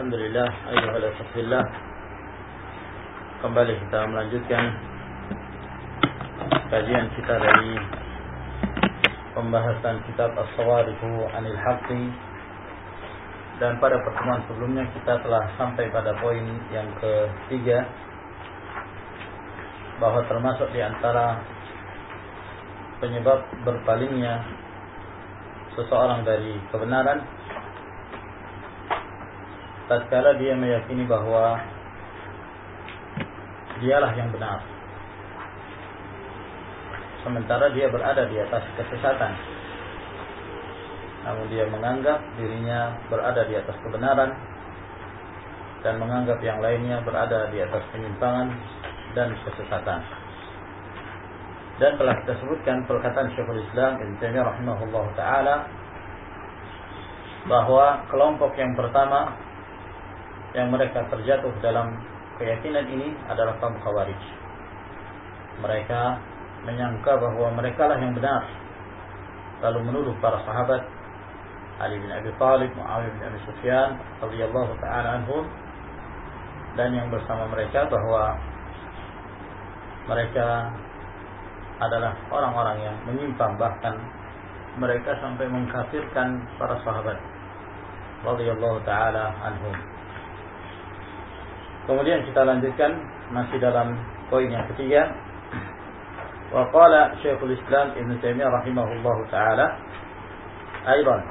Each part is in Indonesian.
Alhamdulillah Ayyuhalafillah Kembali kita melanjutkan Kajian kita dari Pembahasan kitab As-Sawarifu Anil Haqqi. Dan pada pertemuan sebelumnya kita telah sampai pada poin yang ketiga Bahwa termasuk di antara Penyebab berpalingnya Seseorang dari kebenaran tatkala dia meyakini bahwa dialah yang benar. Sementara dia berada di atas kesesatan. Namun dia menganggap dirinya berada di atas kebenaran dan menganggap yang lainnya berada di atas penyimpangan dan kesesatan. Dan telah kita sebutkan perkataan Syekhul Islam Ibn Taimiyah rahimahullah taala bahwa kelompok yang pertama yang mereka terjatuh dalam keyakinan ini adalah kaum khawarij. Mereka menyangka bahwa mereka lah yang benar. Lalu menuduh para sahabat Ali bin Abi Thalib, Muawiyah bin Abi Sufyan radhiyallahu taala anhum dan yang bersama mereka bahwa mereka adalah orang-orang yang menyimpang bahkan mereka sampai mengkafirkan para sahabat radhiyallahu taala anhum. Kemudian kita lanjutkan masih dalam poin yang ketiga. Wa qala Syekhul Islam Ibn Taimiyah rahimahullahu taala aidan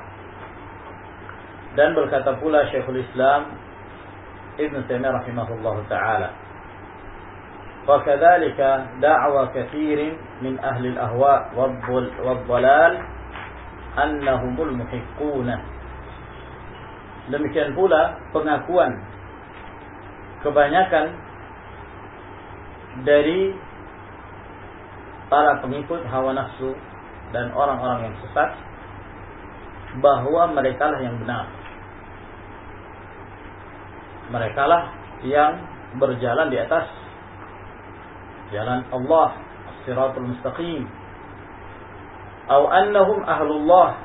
dan berkata pula Syekhul Islam Ibn Taimiyah rahimahullahu taala وكذلك دعوى كثير من أهل الأهواء والضلال أنهم المحقون demikian pula pengakuan kebanyakan dari para pengikut hawa nafsu dan orang-orang yang sesat bahwa mereka lah yang benar. Mereka lah yang berjalan di atas jalan Allah, Siratul Mustaqim. Atau annahum ahlullah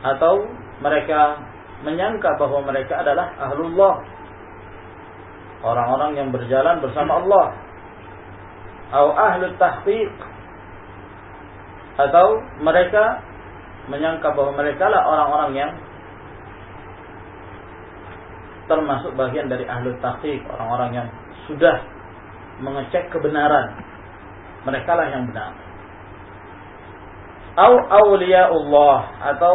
atau mereka menyangka bahwa mereka adalah ahlullah orang-orang yang berjalan bersama Allah. Atau ahlu tahqiq. Atau mereka menyangka bahwa mereka lah orang-orang yang termasuk bagian dari ahlu tahqiq. Orang-orang yang sudah mengecek kebenaran. Mereka lah yang benar. Au Allah. Atau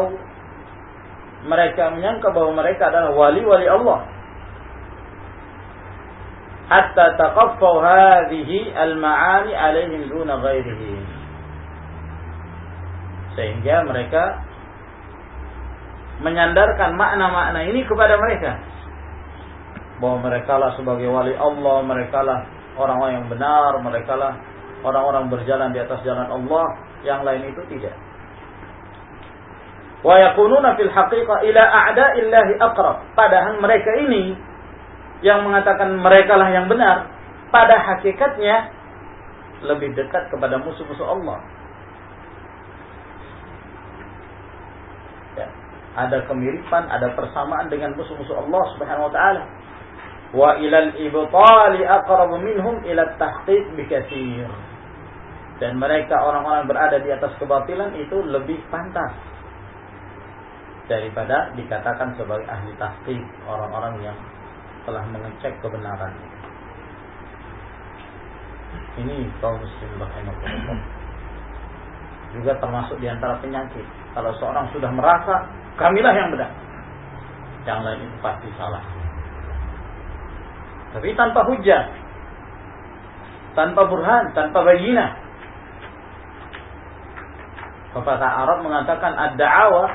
mereka menyangka bahwa mereka adalah wali-wali Allah hatta taqaffaw hadhihi al-ma'ani alaihim duna ghairihi. Sehingga mereka menyandarkan makna-makna ini kepada mereka. Bahwa mereka lah sebagai wali Allah mereka lah orang-orang yang benar mereka lah orang-orang berjalan di atas jalan Allah yang lain itu tidak. Wa yakununa fil haqiqah ila a'da'illahi aqrab. Padahal mereka ini yang mengatakan mereka lah yang benar pada hakikatnya lebih dekat kepada musuh-musuh Allah. Ya, ada kemiripan ada persamaan dengan musuh-musuh Allah Subhanahu wa taala. Wa ilal ibtali aqrabu minhum ila tahqiq bikatsir dan mereka orang-orang berada di atas kebatilan itu lebih pantas daripada dikatakan sebagai ahli tahqiq orang-orang yang telah mengecek kebenaran. Ini kaum muslim rahimahullah juga termasuk di antara penyakit. Kalau seorang sudah merasa kamilah yang benar. Yang lain itu pasti salah. Tapi tanpa hujah tanpa burhan tanpa bayina pepatah Arab mengatakan ad-da'awah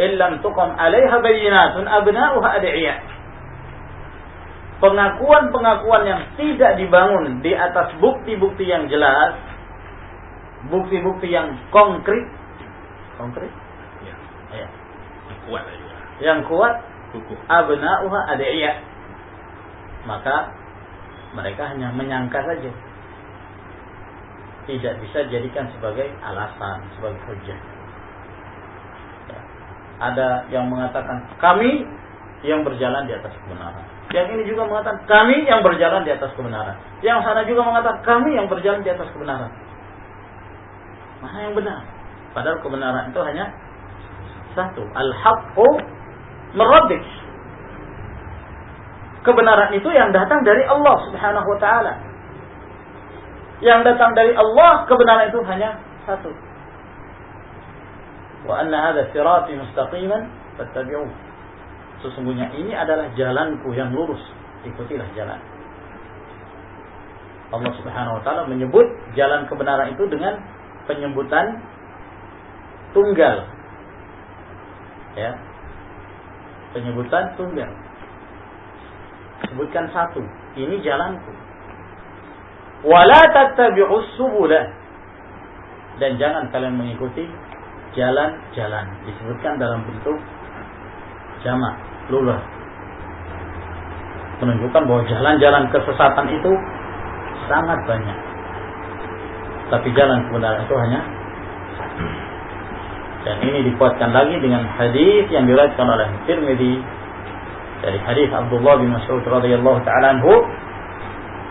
illam tuqam 'alaiha bayyinatun abna'uha ad'iya. Pengakuan-pengakuan yang tidak dibangun di atas bukti-bukti yang jelas, bukti-bukti yang konkret, konkret, Ya. ya. Yang kuat aja. yang kuat, Kukuh. abna'uha ad'iya. Maka mereka hanya menyangka saja. Tidak bisa jadikan sebagai alasan, sebagai hujah. Ya. Ada yang mengatakan kami yang berjalan di atas kebenaran. Yang ini juga mengatakan kami yang berjalan di atas kebenaran. Yang sana juga mengatakan kami yang berjalan di atas kebenaran. Mana yang benar? Padahal kebenaran itu hanya satu. Al-haqqu merabbik. Kebenaran itu yang datang dari Allah Subhanahu wa taala. Yang datang dari Allah, kebenaran itu hanya satu. Wa anna hadha sirati mustaqiman fattabi'uh. Sesungguhnya ini adalah jalanku yang lurus, ikutilah jalan. Allah Subhanahu wa taala menyebut jalan kebenaran itu dengan penyebutan tunggal. Ya. Penyebutan tunggal. Sebutkan satu. Ini jalanku. Wala tattabi'us subula. Dan jangan kalian mengikuti jalan-jalan. Disebutkan dalam bentuk jamak, plural. Menunjukkan bahwa jalan-jalan kesesatan itu sangat banyak. Tapi jalan kebenaran itu hanya. Dan ini dikuatkan lagi dengan hadis yang diriwayatkan oleh Tirmidzi dari hadis Abdullah bin Mas'ud radhiyallahu taala anhu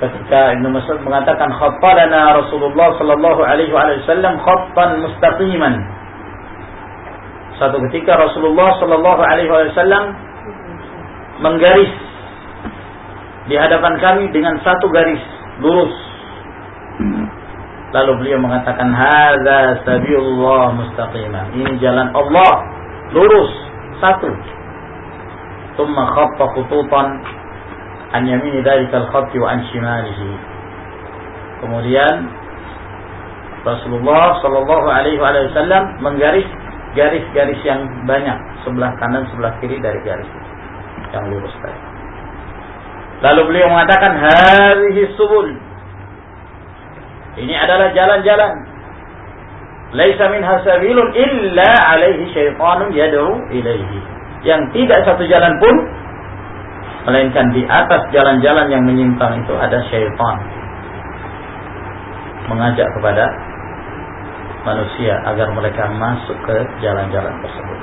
ketika Ibnu Mas'ud mengatakan khattalana Rasulullah sallallahu alaihi wasallam khattan mustaqiman. Satu ketika Rasulullah sallallahu alaihi wasallam menggaris di hadapan kami dengan satu garis lurus. Lalu beliau mengatakan hadza sabilullah mustaqimah. Ini jalan Allah lurus satu. Thumma khatta khututan an yamini dzalikal khatti wa an shimalihi. Kemudian Rasulullah Shallallahu alaihi wasallam menggaris garis-garis yang banyak sebelah kanan sebelah kiri dari garis yang lurus tadi. Lalu beliau mengatakan hadhihi subul ini adalah jalan-jalan. Laisa minha sabilun illa alaihi syaitanun yad'u ilaihi. Yang tidak satu jalan pun melainkan di atas jalan-jalan yang menyimpang itu ada syaitan mengajak kepada manusia agar mereka masuk ke jalan-jalan tersebut.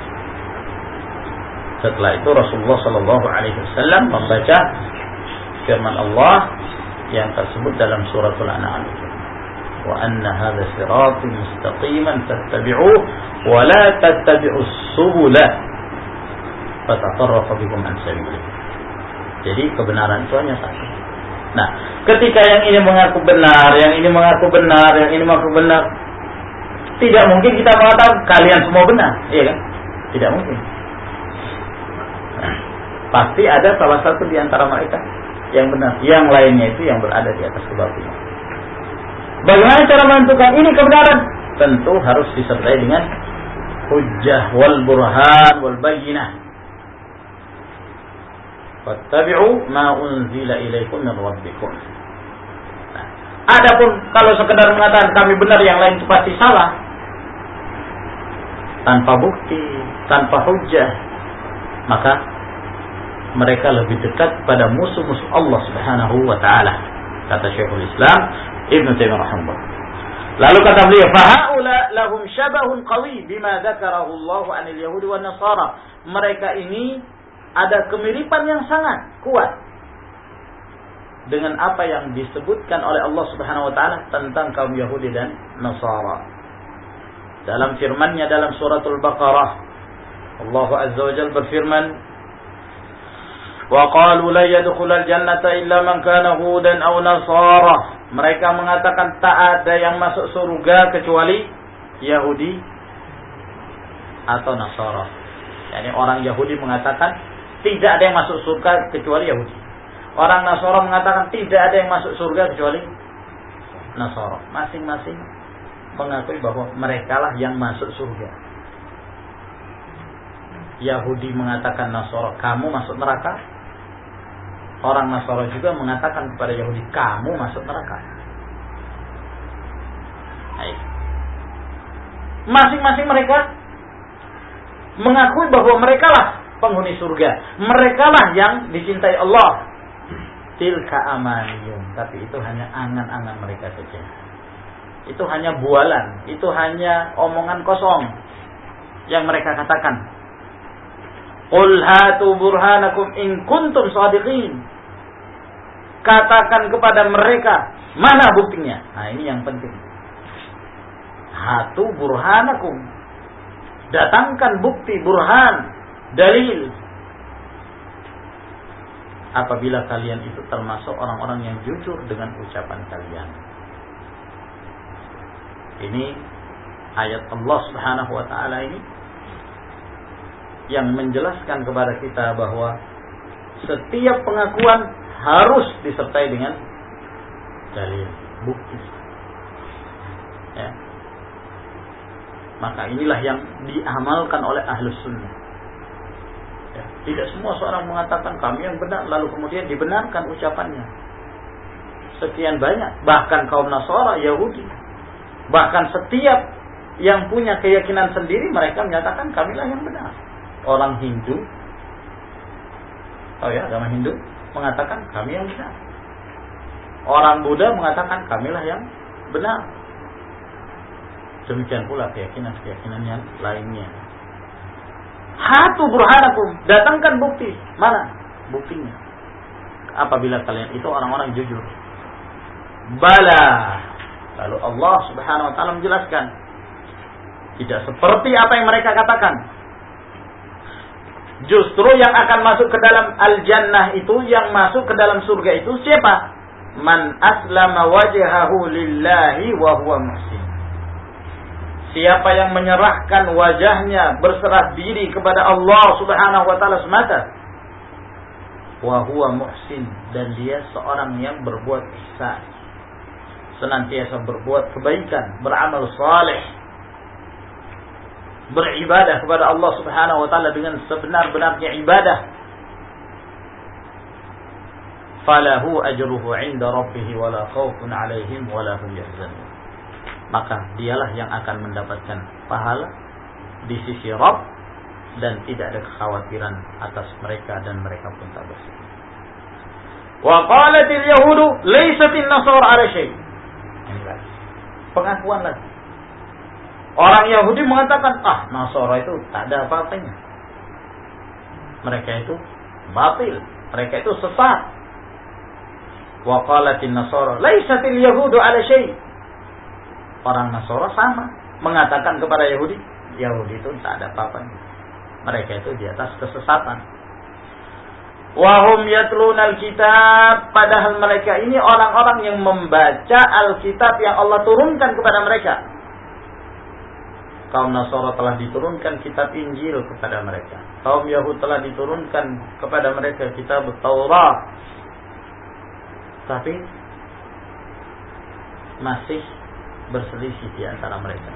Setelah itu Rasulullah Shallallahu Alaihi Wasallam membaca firman Allah yang tersebut dalam surat Al-An'am. Wa anna hadha sirati mustaqiman fattabi'uh wa la tattabi'u subula fatafarraqa bikum an. Jadi kebenaran itu hanya satu. Nah, ketika yang ini mengaku benar, yang ini mengaku benar, yang ini mengaku benar, tidak mungkin kita mengatakan kalian semua benar, iya kan? Tidak mungkin pasti ada salah satu di antara mereka yang benar yang lainnya itu yang berada di atas kebatilan Bagaimana cara menentukan ini kebenaran? Tentu harus disertai dengan hujjah wal burhan wal bayyinah. Fattabi'u ma unzila ilaikum min rabbikum. Adapun kalau sekedar mengatakan kami benar yang lain itu pasti salah. Tanpa bukti, tanpa hujjah, maka mereka lebih dekat pada musuh-musuh Allah Subhanahu wa taala. Kata Syekhul Islam, Ibnu Taimiyah rahimahullah. Lalu kata beliau, "Fahaula lahum syabahun qawi bima dzakarahu Allah 'anil Yahudi wan Nasara." Mereka ini ada kemiripan yang sangat kuat dengan apa yang disebutkan oleh Allah Subhanahu wa taala tentang kaum Yahudi dan Nasara. Dalam firman-Nya dalam suratul Baqarah, Allah Azza wa Jalla berfirman, وقالوا لا يدخل الجنة إلا من كان هودا أو نصارى mereka mengatakan tak ada yang masuk surga kecuali Yahudi atau Nasara. Yani orang Yahudi mengatakan tidak ada yang masuk surga kecuali Yahudi. Orang Nasara mengatakan tidak ada yang masuk surga kecuali Nasara. Masing-masing mengakui bahwa mereka lah yang masuk surga. Yahudi mengatakan Nasoro, kamu masuk neraka. Orang Nasoro juga mengatakan kepada Yahudi, kamu masuk neraka. Masing-masing mereka mengakui bahwa mereka lah penghuni surga. Mereka lah yang dicintai Allah. Tilka amaniyum. Tapi itu hanya angan-angan mereka saja. Itu hanya bualan. Itu hanya omongan kosong. Yang mereka katakan. Qul hatu burhanakum in kuntum sadiqin. Katakan kepada mereka. Mana buktinya? Nah ini yang penting. Hatu burhanakum. Datangkan bukti burhan. Dalil apabila kalian itu termasuk orang-orang yang jujur dengan ucapan kalian. Ini ayat Allah Subhanahu wa taala ini yang menjelaskan kepada kita bahwa setiap pengakuan harus disertai dengan dalil, bukti. Ya. Maka inilah yang diamalkan oleh ahlus sunnah Ya, tidak semua seorang mengatakan kami yang benar lalu kemudian dibenarkan ucapannya. Sekian banyak, bahkan kaum Nasara, Yahudi, bahkan setiap yang punya keyakinan sendiri mereka menyatakan kamilah yang benar. Orang Hindu, oh ya agama Hindu mengatakan kami yang benar. Orang Buddha mengatakan kamilah yang benar. Demikian pula keyakinan-keyakinan yang lainnya. Hatu burhanakum. Datangkan bukti. Mana? Buktinya. Apabila kalian itu orang-orang jujur. Bala. Lalu Allah subhanahu wa ta'ala menjelaskan. Tidak seperti apa yang mereka katakan. Justru yang akan masuk ke dalam al-jannah itu, yang masuk ke dalam surga itu siapa? Man aslama wajhahu lillahi wa huwa muhsin. Siapa yang menyerahkan wajahnya berserah diri kepada Allah Subhanahu wa taala semata. Wa huwa muhsin dan dia seorang yang berbuat ihsan. Senantiasa berbuat kebaikan, beramal saleh. Beribadah kepada Allah Subhanahu wa taala dengan sebenar-benarnya ibadah. Falahu ajruhu 'inda rabbih wala khaufun 'alaihim wala hum yahzanun maka dialah yang akan mendapatkan pahala di sisi Rabb dan tidak ada kekhawatiran atas mereka dan mereka pun tak bersedih. Wa qalatil yahudu laysatin nasara ala syai. Pengakuan lagi. Orang Yahudi mengatakan, ah Nasara itu tak ada apa-apanya. Mereka itu batil. Mereka itu sesat. Wa qalatin nasara laysatil yahudu ala syai orang Nasoro sama mengatakan kepada Yahudi, Yahudi itu tak ada apa-apanya. Mereka itu di atas kesesatan. Wahum yatluna alkitab padahal mereka ini orang-orang yang membaca alkitab yang Allah turunkan kepada mereka. Kaum Nasara telah diturunkan kitab Injil kepada mereka. Kaum Yahud telah diturunkan kepada mereka kitab Taurat. Tapi masih berselisih di antara mereka.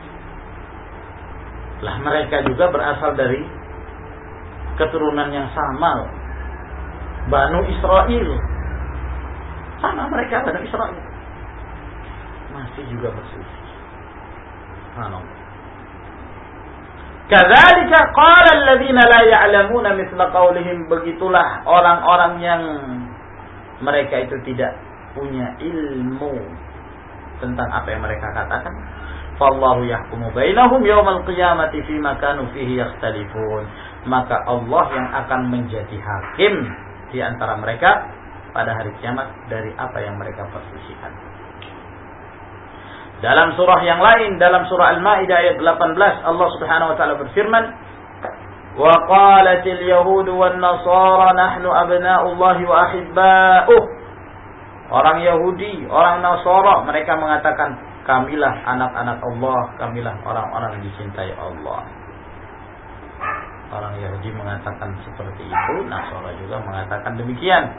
Lah mereka juga berasal dari keturunan yang sama. Banu Israel. Sama mereka Banu Israel. Masih juga berselisih. Subhanallah. Kadzalika qala alladziina la ya'lamuna mithla qaulihim begitulah orang-orang yang mereka itu tidak punya ilmu tentang apa yang mereka katakan. Fallahu yahkumu bainahum yawmal qiyamati fima kanu fihi yakhtalifun. Maka Allah yang akan menjadi hakim di antara mereka pada hari kiamat dari apa yang mereka perselisihkan. Dalam surah yang lain, dalam surah Al-Maidah ayat 18, Allah Subhanahu wa taala berfirman, "Wa qalatil yahud wan nasara nahnu abna'ullah wa ahibba'uh." Orang Yahudi, orang Nasara, mereka mengatakan, kamilah anak-anak Allah, kamilah orang-orang dicintai Allah. Orang Yahudi mengatakan seperti itu, Nasara juga mengatakan demikian.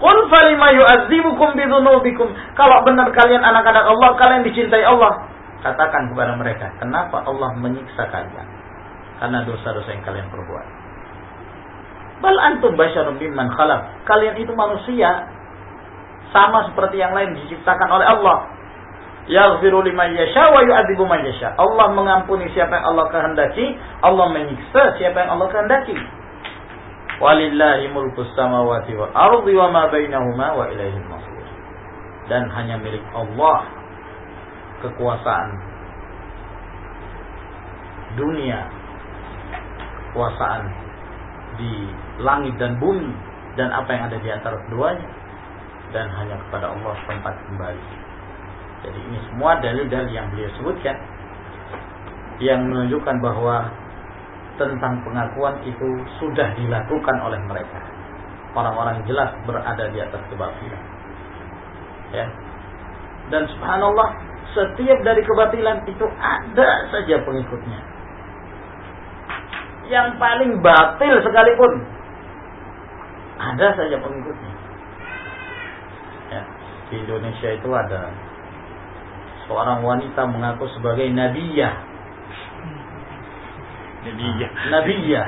Qul falima yu'adzibukum bidzunubikum. Kalau benar kalian anak-anak Allah, kalian dicintai Allah. Katakan kepada mereka, kenapa Allah menyiksa kalian? Karena dosa-dosa yang kalian perbuat. Bal antum basyarun mimman khalaq. Kalian itu manusia sama seperti yang lain diciptakan oleh Allah. Yaghfiru liman yasha wa yu'adzibu man yasha. Allah mengampuni siapa yang Allah kehendaki, Allah menyiksa siapa yang Allah kehendaki. Walillahi mulkus samawati wal ardi wa ma bainahuma wa ilaihil masir. Dan hanya milik Allah kekuasaan dunia, kekuasaan di langit dan bumi dan apa yang ada di antara keduanya dan hanya kepada Allah tempat kembali. Jadi ini semua dalil-dalil yang beliau sebutkan yang menunjukkan bahwa tentang pengakuan itu sudah dilakukan oleh mereka. Orang-orang jelas berada di atas kebatilan. Ya. Dan subhanallah, setiap dari kebatilan itu ada saja pengikutnya. Yang paling batil sekalipun ada saja pengikutnya. Ya. Di Indonesia itu ada seorang wanita mengaku sebagai nabiyah Nabiyah. Nabiyah.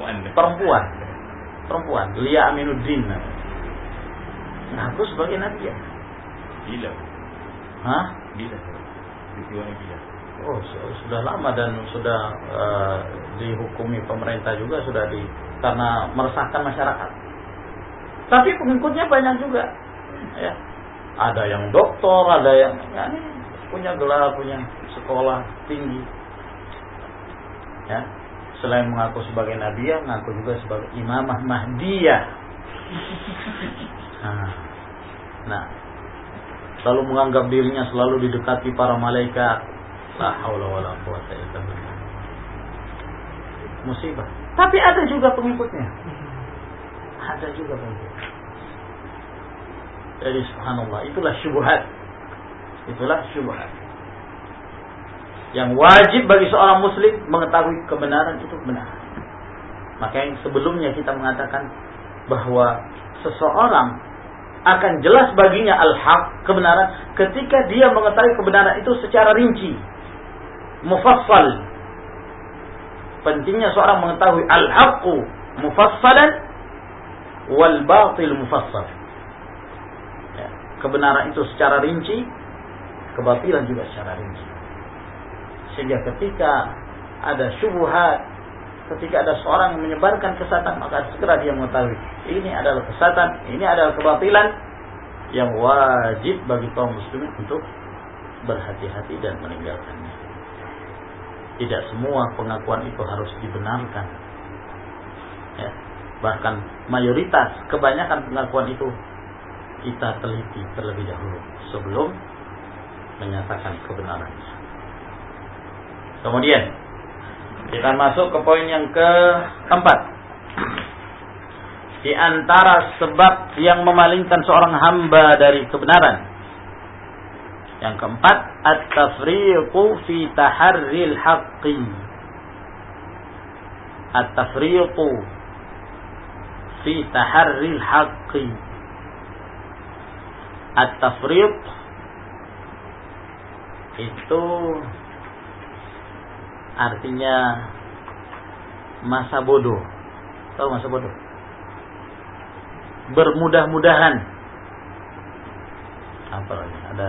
Perempuan. Perempuan. Lia Aminuddin. Ngaku sebagai Nabiyah. Bila. Hah? Bila. Peristiwa bila. Oh, sudah lama dan sudah uh, dihukumi pemerintah juga sudah di karena meresahkan masyarakat. Tapi pengikutnya banyak juga. Ya. Ada yang doktor, ada yang ya, punya gelar, punya sekolah tinggi ya. Selain mengaku sebagai nabi ya mengaku juga sebagai imamah mahdiyah. Nah, nah selalu menganggap dirinya selalu didekati para malaikat. La haula wala quwata illa billah. Musibah. Tapi ada juga pengikutnya. Ada juga pengikutnya jadi subhanallah itulah syubhat. Itulah syubhat yang wajib bagi seorang muslim mengetahui kebenaran itu benar. Maka yang sebelumnya kita mengatakan bahwa seseorang akan jelas baginya al-haq, kebenaran, ketika dia mengetahui kebenaran itu secara rinci. Mufassal. Pentingnya seorang mengetahui al-haqqu mufassalan wal batil mufassal. Ya, kebenaran itu secara rinci, kebatilan juga secara rinci. Sehingga ketika ada syubhat, ketika ada seorang menyebarkan kesatan, maka segera dia mengetahui ini adalah kesatan, ini adalah kebatilan yang wajib bagi kaum muslimin untuk berhati-hati dan meninggalkannya. Tidak semua pengakuan itu harus dibenarkan. Ya. Bahkan mayoritas, kebanyakan pengakuan itu kita teliti terlebih dahulu sebelum menyatakan kebenarannya. Kemudian kita masuk ke poin yang keempat. Di antara sebab yang memalingkan seorang hamba dari kebenaran. Yang keempat, at-tafriqu fi taharril haqqi. At-tafriqu fi taharril haqqi. At-tafriq itu artinya masa bodoh. Tahu masa bodoh? Bermudah-mudahan. Apa lagi? Ada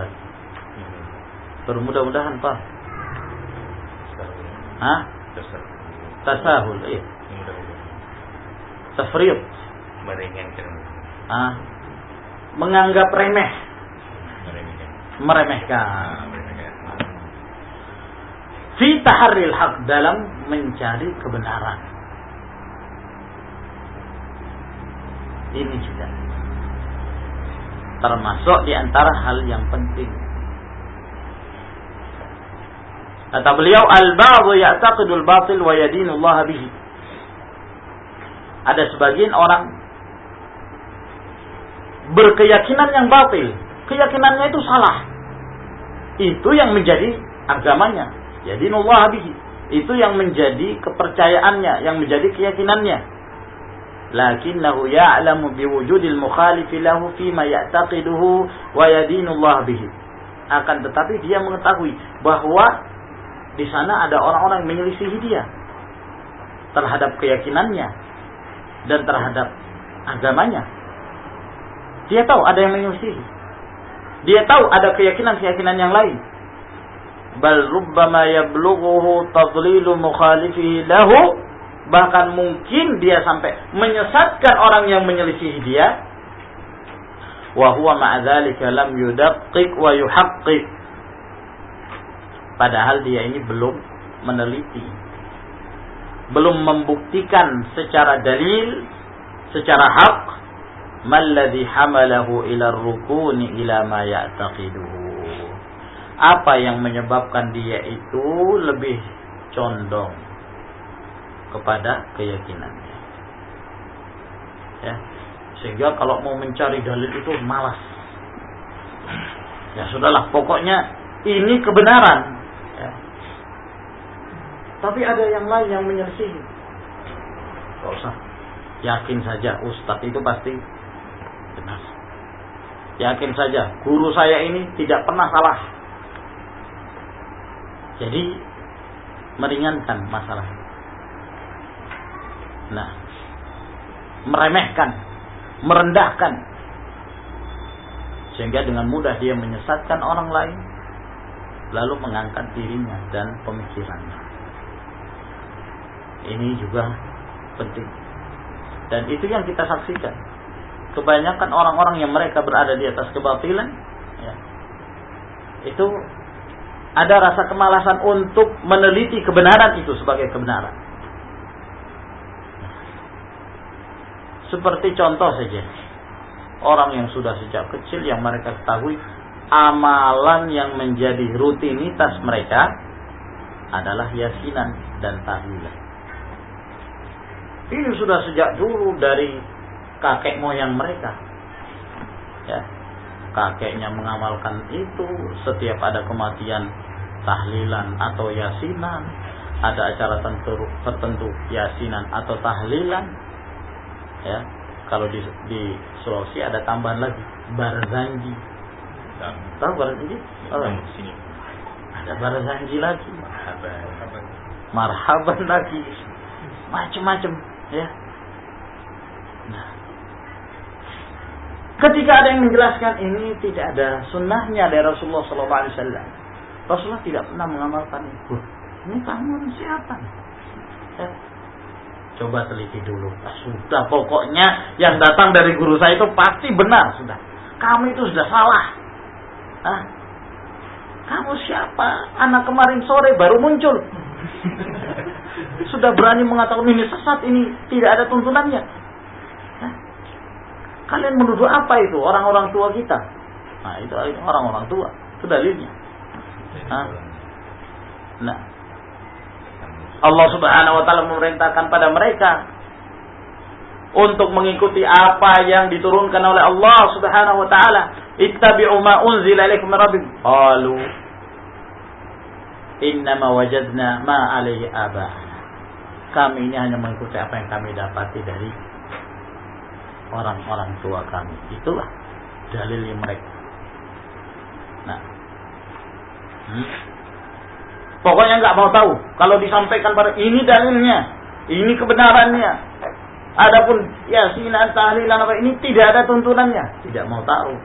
bermudah-mudahan Pak. Hah? Tasahul, iya. Tafriyut. Meringankan. Ah. Menganggap remeh. Meremehkan. Meremehkan fi taharril haq dalam mencari kebenaran. Ini juga termasuk di antara hal yang penting. Kata beliau, al-ba'du ya'taqidul batil wa yadinullah bihi. Ada sebagian orang berkeyakinan yang batil. Keyakinannya itu salah. Itu yang menjadi agamanya. Jadi Allah bihi. Itu yang menjadi kepercayaannya, yang menjadi keyakinannya. Lakinnahu ya'lamu biwujudil mukhalifi lahu fima ya'taqiduhu wa yadinullah bihi. Akan tetapi dia mengetahui bahwa di sana ada orang-orang yang menyelisihi dia terhadap keyakinannya dan terhadap agamanya. Dia tahu ada yang menyelisihi. Dia tahu ada keyakinan-keyakinan yang lain. Bal rubbama yablughuhu tadlilu mukhalifihi lahu. Bahkan mungkin dia sampai menyesatkan orang yang menyelisihi dia. Wa huwa ma'adzalika lam yudaqqiq wa yuhaqqiq. Padahal dia ini belum meneliti. Belum membuktikan secara dalil secara hak. Malladhi hamalahu ila rukuni ila ma ya'taqiduhu apa yang menyebabkan dia itu lebih condong kepada keyakinannya. Ya. Sehingga kalau mau mencari dalil itu malas. Ya sudahlah, pokoknya ini kebenaran. Ya. Tapi ada yang lain yang menyelisihi. Gak usah. Yakin saja Ustadz itu pasti benar. Yakin saja guru saya ini tidak pernah salah. Jadi meringankan masalah. Nah, meremehkan, merendahkan. Sehingga dengan mudah dia menyesatkan orang lain, lalu mengangkat dirinya dan pemikirannya. Ini juga penting. Dan itu yang kita saksikan. Kebanyakan orang-orang yang mereka berada di atas kebatilan, ya, itu ada rasa kemalasan untuk meneliti kebenaran itu sebagai kebenaran. Seperti contoh saja. Orang yang sudah sejak kecil yang mereka ketahui amalan yang menjadi rutinitas mereka adalah yasinan dan tahlilan. Ini sudah sejak dulu dari kakek moyang mereka. Ya. Kakeknya mengamalkan itu setiap ada kematian tahlilan atau yasinan, ada acara tertentu, tertentu yasinan atau tahlilan, ya. Kalau di, di Sulawesi ada tambahan lagi barzanji. Tahu barzanji? Oh. sini. Ada barzanji lagi. Marhaban. Marhaban lagi. Macam-macam ya nah ketika ada yang menjelaskan ini tidak ada sunnahnya dari Rasulullah SAW Rasulullah tidak pernah mengamalkan itu ini kamu siapa ya Coba teliti dulu. Nah, sudah pokoknya yang datang dari guru saya itu pasti benar sudah. Kamu itu sudah salah. Hah? Kamu siapa? Anak kemarin sore baru muncul. Sudah berani mengatakan ini sesat, ini tidak ada tuntunannya. Kalian menuduh apa itu? Orang-orang tua kita. Nah, itu orang-orang tua. Itu dalilnya. Nah, Allah Subhanahu wa taala memerintahkan pada mereka untuk mengikuti apa yang diturunkan oleh Allah Subhanahu wa taala. Ittabi'u ma unzila ilaikum rabbikum. Qalu innama wajadna ma alaihi aba. Kami ini hanya mengikuti apa yang kami dapati dari orang-orang tua kami. Itulah dalil mereka. Nah, hmm? Pokoknya nggak mau tahu. Kalau disampaikan pada ini dalilnya, ini kebenarannya. Adapun yasinan tahlilan apa ini tidak ada tuntunannya, tidak mau tahu.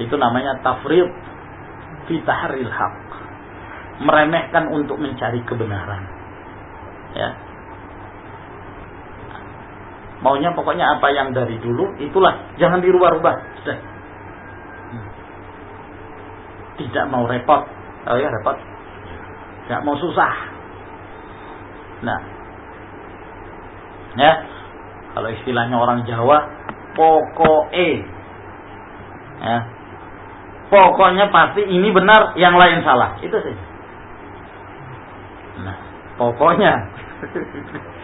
Itu namanya tafrid fi tahril haq. Meremehkan untuk mencari kebenaran. Ya. Maunya pokoknya apa yang dari dulu itulah, jangan dirubah-rubah. Sudah. Tidak mau repot. Oh ya repot nggak mau susah. Nah, ya kalau istilahnya orang Jawa, pokoke, ya, pokoknya pasti ini benar, yang lain salah, itu sih. Nah, pokoknya,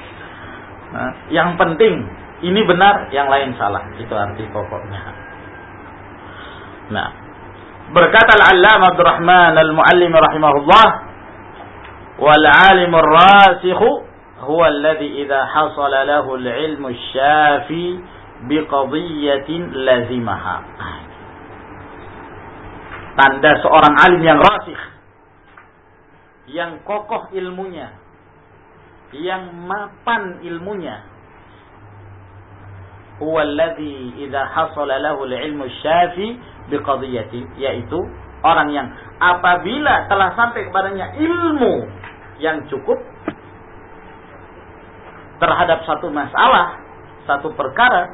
Nah, yang penting ini benar, yang lain salah. Itu arti pokoknya. Nah, berkata Al-Allamah Abdurrahman Al-Muallim rahimahullah, "Wal 'alim ar-rasikh huwa alladhi idza hasala lahu al-'ilm asy-syafi bi qadiyyatin lazimaha." Tanda seorang alim yang rasikh yang kokoh ilmunya yang mapan ilmunya huwa alladhi idza hasala lahu al-ilmu syafi biqadiyati yaitu orang yang apabila telah sampai kepadanya ilmu yang cukup terhadap satu masalah, satu perkara,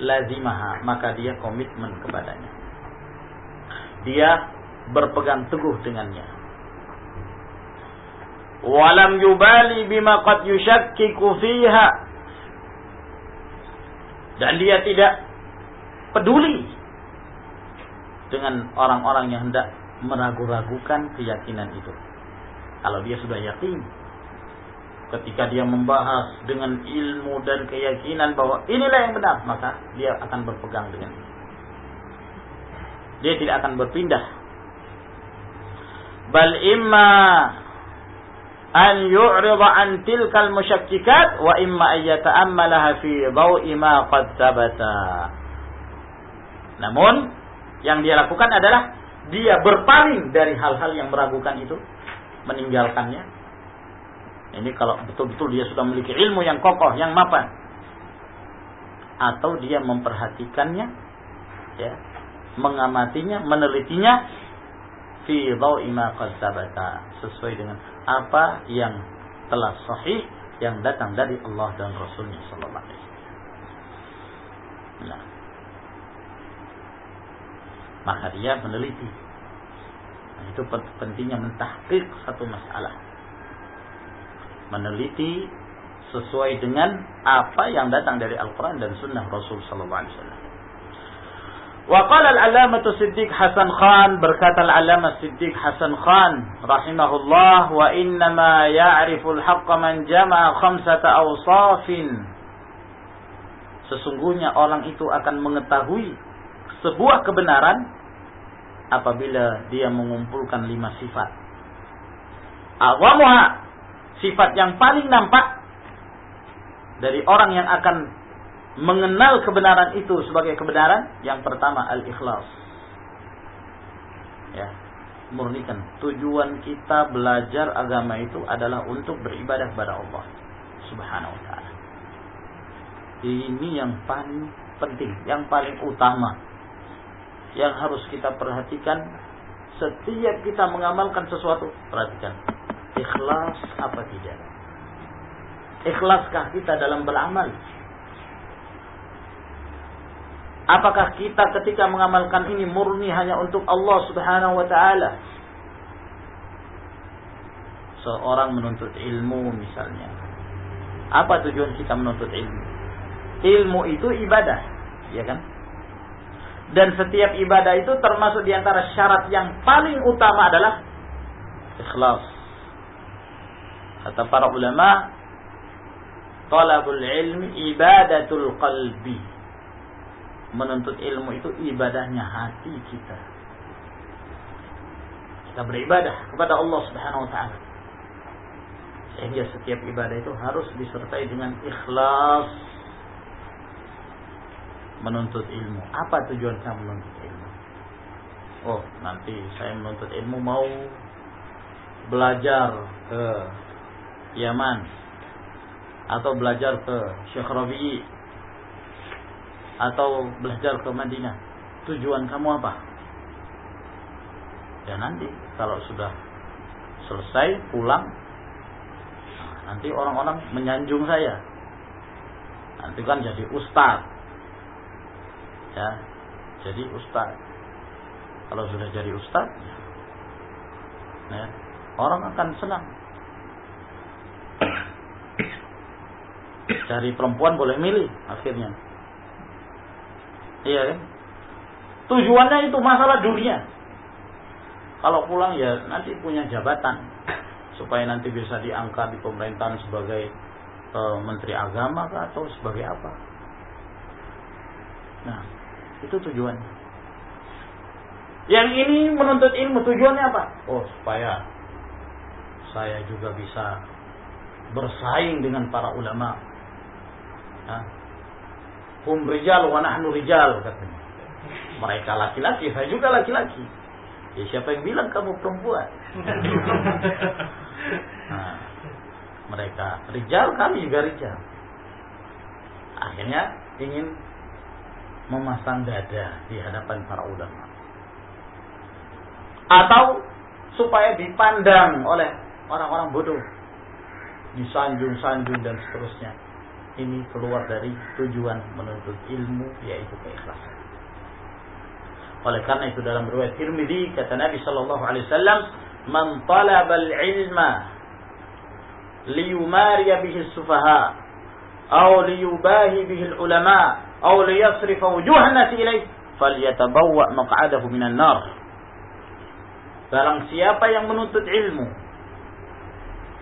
lazimaha, maka dia komitmen kepadanya. Dia berpegang teguh dengannya. Walam yubali bima qad yushakkiku fiha. Dan dia tidak peduli dengan orang-orang yang hendak meragu-ragukan keyakinan itu. Kalau dia sudah yakin ketika dia membahas dengan ilmu dan keyakinan bahwa inilah yang benar, maka dia akan berpegang dengan itu. Dia tidak akan berpindah. Bal imma an yu'rida an tilkal musyakkikat wa imma an yata'ammalaha fi dhawi ma qad thabata. Namun yang dia lakukan adalah dia berpaling dari hal-hal yang meragukan itu, meninggalkannya ini kalau betul-betul dia sudah memiliki ilmu yang kokoh, yang mapan. Atau dia memperhatikannya, ya, mengamatinya, menelitinya fi dhawi ma qad sesuai dengan apa yang telah sahih yang datang dari Allah dan Rasulnya sallallahu alaihi wasallam. Nah. Maka dia meneliti. Nah, itu pentingnya mentahqiq satu masalah meneliti sesuai dengan apa yang datang dari Al-Quran dan Sunnah Rasul Sallallahu Alaihi Wasallam. Wa qala al-Allamah Siddiq Hasan Khan berkata al-Allamah Siddiq Hasan Khan rahimahullah wa inna ma ya'rifu al-haqq man jama'a khamsata awsafin Sesungguhnya orang itu akan mengetahui sebuah kebenaran apabila dia mengumpulkan lima sifat. Awamuha sifat yang paling nampak dari orang yang akan mengenal kebenaran itu sebagai kebenaran yang pertama al-ikhlas. Ya murnikan. Tujuan kita belajar agama itu adalah untuk beribadah kepada Allah Subhanahu wa taala. Ini yang paling penting yang paling utama yang harus kita perhatikan. Setiap kita mengamalkan sesuatu perhatikan. Ikhlas apa tidak? Ikhlaskah kita dalam beramal? Apakah kita ketika mengamalkan ini murni hanya untuk Allah Subhanahu wa taala? Seorang menuntut ilmu misalnya. Apa tujuan kita menuntut ilmu? Ilmu itu ibadah, ya kan? Dan setiap ibadah itu termasuk di antara syarat yang paling utama adalah ikhlas. Kata para ulama, talabul ilmi ibadatul qalbi. Menuntut ilmu itu ibadahnya hati kita. Kita beribadah kepada Allah Subhanahu wa taala. Sehingga setiap ibadah itu harus disertai dengan ikhlas menuntut ilmu. Apa tujuan kamu menuntut ilmu? Oh, nanti saya menuntut ilmu mau belajar ke Yaman atau belajar ke Syekh Rabi'i atau belajar ke Madinah. Tujuan kamu apa? Ya nanti kalau sudah selesai pulang. Nah, nanti orang-orang menyanjung saya. Nanti kan jadi ustaz. Ya jadi ustaz. Kalau sudah jadi ustaz ya, orang akan senang. Cari perempuan boleh milih akhirnya. Iya kan? Tujuannya itu masalah dunia. Kalau pulang ya nanti punya jabatan supaya nanti bisa diangkat di pemerintahan sebagai e, menteri agama kah, atau sebagai apa. Nah, itu tujuannya. Yang ini menuntut ilmu tujuannya apa? Oh, supaya saya juga bisa bersaing dengan para ulama Hum rijal wa nahnu rijal katanya. Mereka laki-laki, saya juga laki-laki. Ya siapa yang bilang kamu perempuan? nah, mereka rijal, kami juga rijal. Akhirnya ingin memasang dada di hadapan para ulama. Atau supaya dipandang oleh orang-orang bodoh. Disanjung-sanjung dan seterusnya. Ini keluar dari tujuan menuntut ilmu yaitu keikhlasan. Oleh karena itu dalam riwayat Tirmidzi kata Nabi sallallahu alaihi wasallam, "Man talaba al-ilma liyumariya bihi as-sufaha aw liyubahi bihi al-ulama aw liyasrif wujuhan nas ilayh falyatabawwa maq'adahu minan nar." Barang siapa yang menuntut ilmu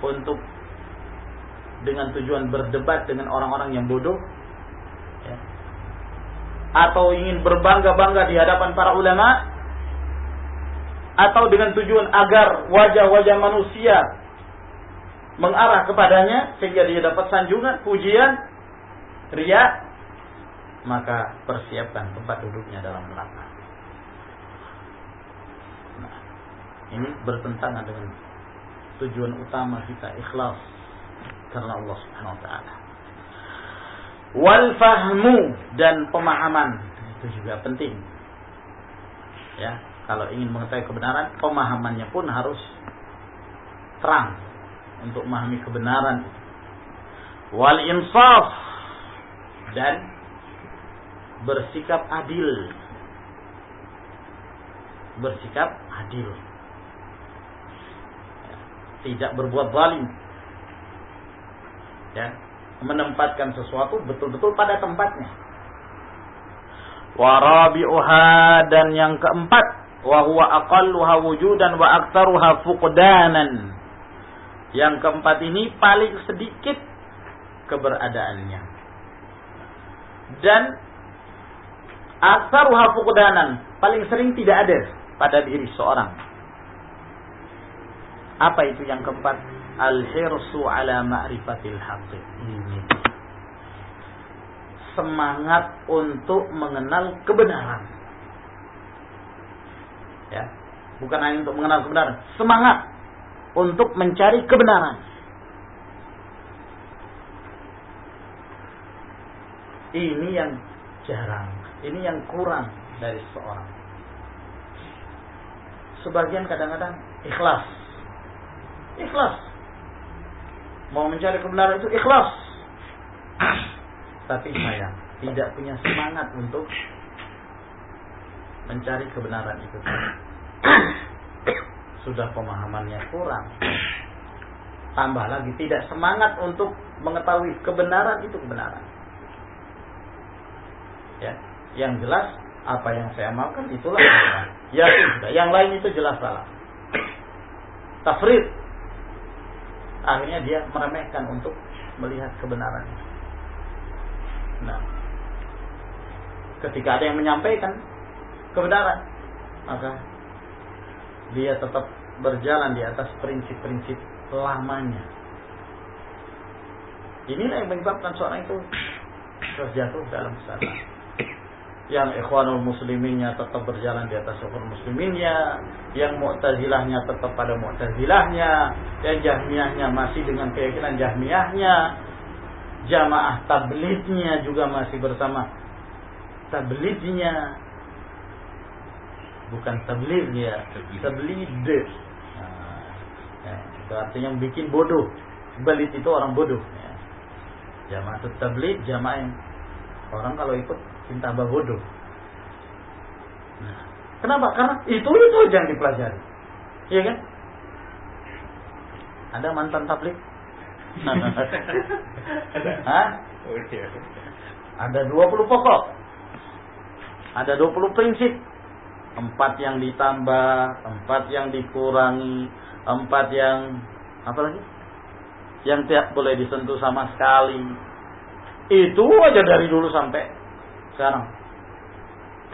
untuk dengan tujuan berdebat dengan orang-orang yang bodoh. Ya, atau ingin berbangga-bangga di hadapan para ulama. Atau dengan tujuan agar wajah-wajah manusia mengarah kepadanya sehingga dia dapat sanjungan, pujian, ria, maka persiapkan tempat duduknya dalam neraka. Nah, ini bertentangan dengan tujuan utama kita ikhlas karena Allah Subhanahu wa taala. Wal fahmu dan pemahaman itu juga penting. Ya, kalau ingin mengetahui kebenaran, pemahamannya pun harus terang untuk memahami kebenaran. Wal insaf dan bersikap adil. Bersikap adil. Tidak berbuat zalim ya. Menempatkan sesuatu betul-betul pada tempatnya. Warabi'uha dan yang keempat wa huwa aqalluha wujudan wa aktsaruha fuqdanan. Yang keempat ini paling sedikit keberadaannya. Dan aktsaruha fuqdanan paling sering tidak ada pada diri seorang. Apa itu yang keempat Al-hirsu ala ma'rifatil haqqi. Ini. Semangat untuk mengenal kebenaran. Ya. Bukan hanya untuk mengenal kebenaran. Semangat untuk mencari kebenaran. Ini yang jarang. Ini yang kurang dari seorang. Sebagian kadang-kadang ikhlas. Ikhlas mau mencari kebenaran itu ikhlas. Tapi saya tidak punya semangat untuk mencari kebenaran itu. Sudah pemahamannya kurang. Tambah lagi tidak semangat untuk mengetahui kebenaran itu kebenaran. Ya, yang jelas apa yang saya makan itulah kebenaran. Ya yang lain itu jelas salah. Tafrid akhirnya dia meremehkan untuk melihat kebenaran. Nah, ketika ada yang menyampaikan kebenaran, maka dia tetap berjalan di atas prinsip-prinsip lamanya. Inilah yang menyebabkan seorang itu terjatuh dalam kesalahan yang ikhwanul musliminnya tetap berjalan di atas ikhwanul musliminnya, yang mu'tazilahnya tetap pada mu'tazilahnya, yang jahmiyahnya masih dengan keyakinan jahmiyahnya, jamaah tablignya juga masih bersama tablignya, bukan tabligh ya, tablid. Nah, ya, itu artinya yang bikin bodoh. Belit itu orang bodoh. Ya. Jamaah tabligh, jamaah yang orang kalau ikut cinta tambah bodoh. Nah, kenapa? Karena itu itu aja yang dipelajari. Iya kan? Ada mantan tablik? Hah? Oh, iya. Ada 20 pokok. Ada 20 prinsip. Empat yang ditambah, empat yang dikurangi, empat yang apa lagi? Yang tidak boleh disentuh sama sekali. Itu aja dari dulu sampai sekarang.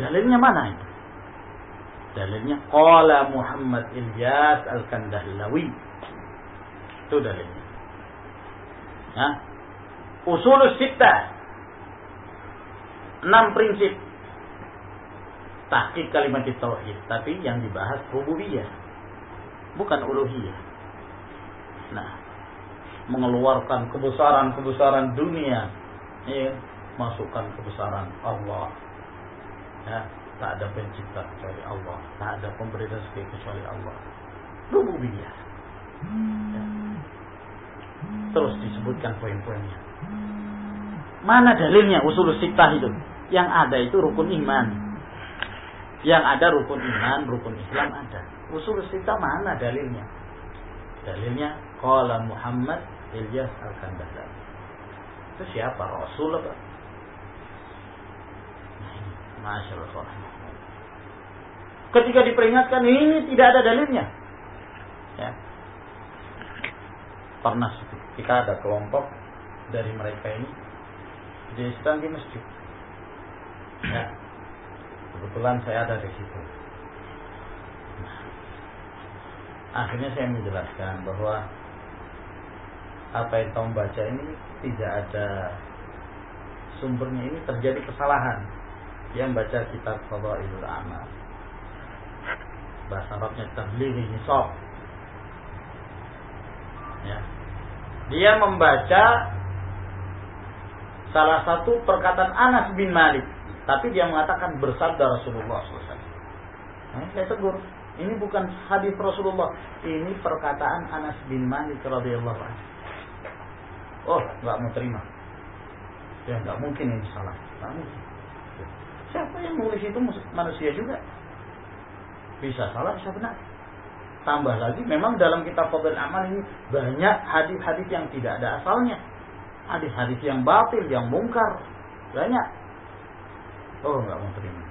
Dalilnya mana itu? Dalilnya Qala Muhammad Ilyas Al-Kandahlawi. Itu dalilnya. Nah, usul sittah. Enam prinsip. Tahqiq kalimat tauhid, tapi yang dibahas rububiyah, bukan uluhiyah. Nah, mengeluarkan kebesaran-kebesaran dunia, ya, masukkan kebesaran Allah Ya, tak ada pencipta kecuali Allah, tak ada pemberi rezeki kecuali Allah. Rububiyah. Ya. Terus disebutkan poin-poinnya. Mana dalilnya usul sitah itu? Yang ada itu rukun iman. Yang ada rukun iman, rukun Islam ada. Usul sitah mana dalilnya? Dalilnya qala Muhammad Ilyas Al-Kandahlan. Itu siapa? Rasul apa? Masya Allah. Ketika diperingatkan ini tidak ada dalilnya. Ya. Pernah ketika ada kelompok dari mereka ini sedang di masjid. Ya. Kebetulan saya ada di situ. Nah, akhirnya saya menjelaskan bahwa apa yang kamu baca ini tidak ada sumbernya ini terjadi kesalahan yang baca kitab Fadailul Amal. Bahasa Arabnya tablighi nisab. Ya. Dia membaca salah satu perkataan Anas bin Malik tapi dia mengatakan bersabda Rasulullah SAW nah, saya tegur. Ini bukan hadis Rasulullah. Ini perkataan Anas bin Malik radhiyallahu anhu. Oh nggak mau terima. Ya nggak mungkin ini salah. Nggak mungkin siapa yang nulis itu manusia juga bisa salah bisa benar tambah lagi memang dalam kitab Fadil Amal ini banyak hadis-hadis yang tidak ada asalnya hadis-hadis yang batil yang mungkar banyak oh nggak mau terima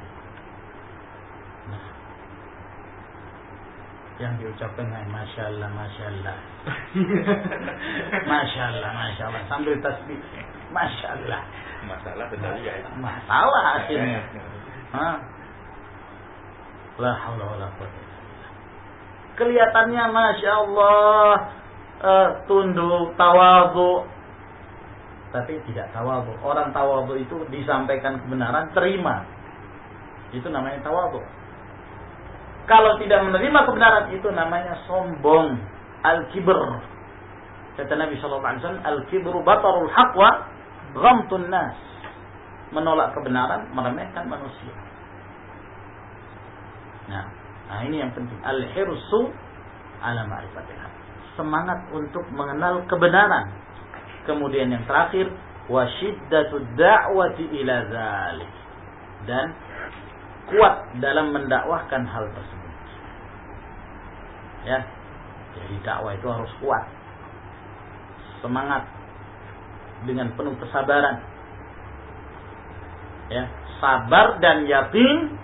nah, yang diucapkan Masya Allah, Masya Allah. Masya Allah, Masya Allah. Sambil tasbih. Masya Allah. Masalah benar ya. Masalah akhirnya. Hah? La haula wala quwwata Kelihatannya Masya Allah uh, tunduk, tawadhu. Tapi tidak tawadhu. Orang tawadhu itu disampaikan kebenaran, terima. Itu namanya tawadhu. Kalau tidak menerima kebenaran itu namanya sombong, al-kibr. Kata Nabi sallallahu alaihi wasallam, al-kibru batarul haq wa ghamtun nas. Menolak kebenaran, meremehkan manusia. Nah, nah ini yang penting. Al-hirsu ala ma'rifatil. Semangat untuk mengenal kebenaran. Kemudian yang terakhir, wa shiddatud da'wati ila dzalik. Dan kuat dalam mendakwahkan hal tersebut ya jadi dakwah itu harus kuat semangat dengan penuh kesabaran. Ya sabar dan yakin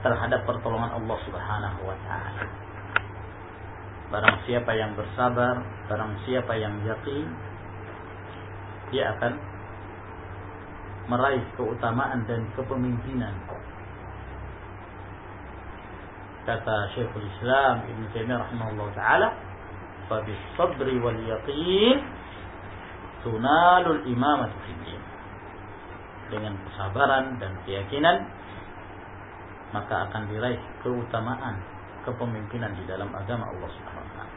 terhadap pertolongan Allah Subhanahu wa taala. Barang siapa yang bersabar barang siapa yang yakin dia akan meraih keutamaan dan kepemimpinan. Kata Syekhul Islam Ibn Taimiyah rahimahullah taala fa bis sabri wal yaqin tunalul imamatu fid dengan kesabaran dan keyakinan maka akan diraih keutamaan kepemimpinan di dalam agama Allah Subhanahu wa taala.